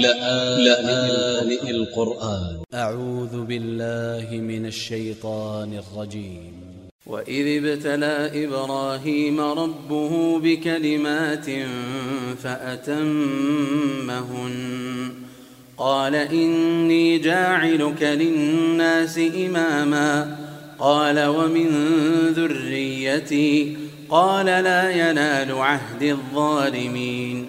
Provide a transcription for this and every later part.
لآن القرآن. أ ع و ذ ب ا ل ل ه من ا ل ش ي ط ا ن ا ل ج ي م وإذ ابتلى إبراهيم ربه بكلمات فأتمهن. قال إني جاعلك للناس إماما. قال ومن ذريتي. قال لا ينال عهد الظالمين.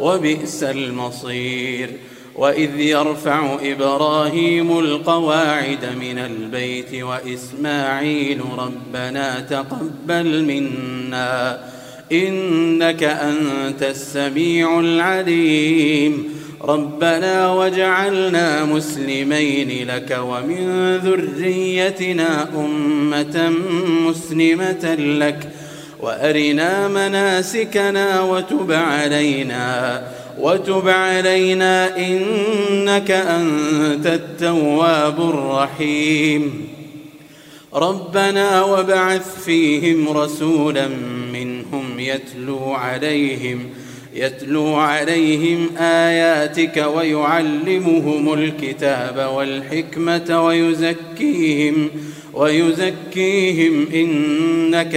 وبئس المصير. وإذ يرفع إبراهيم القواعد من البيت وإسماعيل ربنا تقبل منا. إنك أنت السميع العليم. ربنا وجعلنا مسلمين لك ومن ذريتنا أمة مسلمة لك. وأرنا مناسكنا وتب علينا وتب علينا إنك أنت التواب الرحيم. ربنا وبعث فيهم رسولا منهم يتلو عليهم يتلو عليهم آياتك ويعلمهم الكتاب والحكمة ويزكيهم ويزكيهم إنك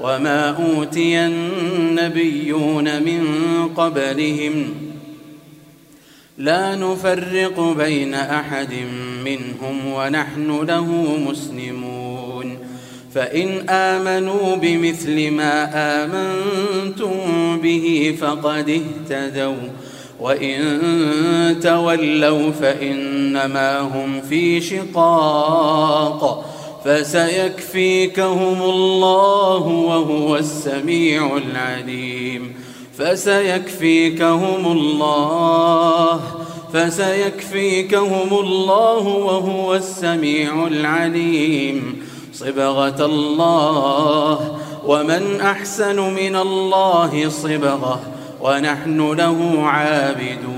وما أوتي النبيون من قبلهم لا نفرق بين أحد منهم ونحن له مسلمون فإن آمنوا بمثل ما آمنتم به فقد اهتدوا وإن تولوا فإنما هم في شقاق فسيكفيكهم الله وهو السميع العليم. فسيكفيكهم الله فسيكفيكهم الله وهو السميع العليم. صبغة الله ومن أحسن من الله صبغة ونحن له عابدون.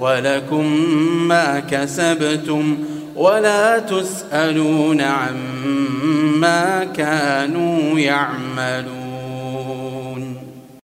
ولكم ما كسبتم ولا تسألون عما كانوا يعملون